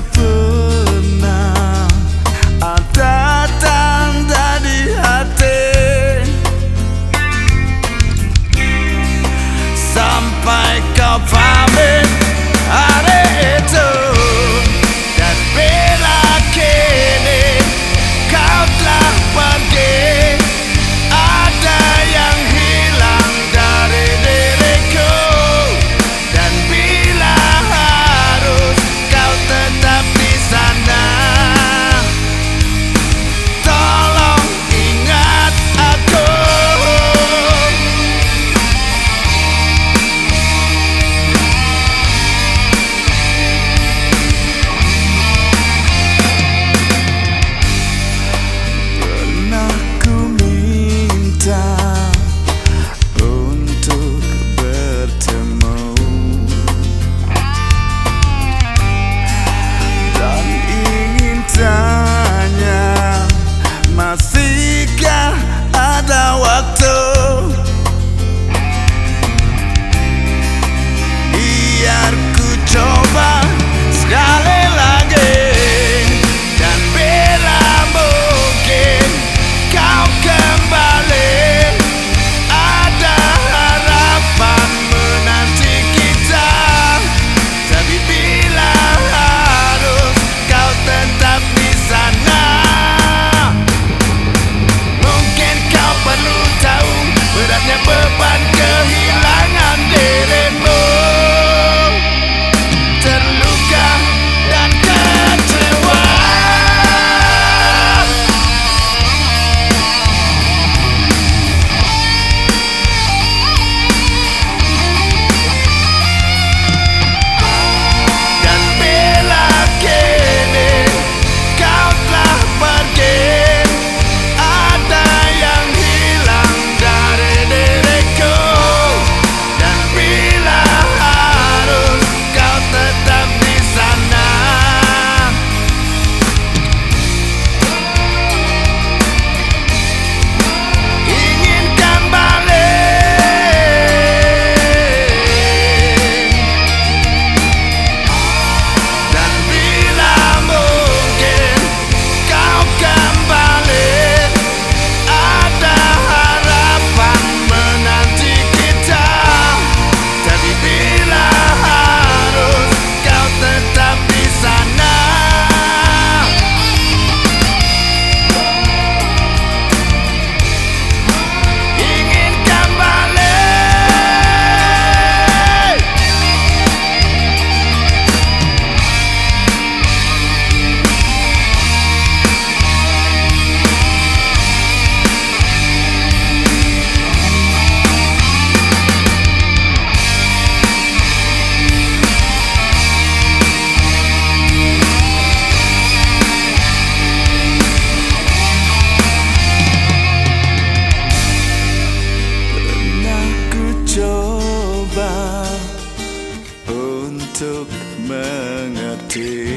kapı untuk mengerti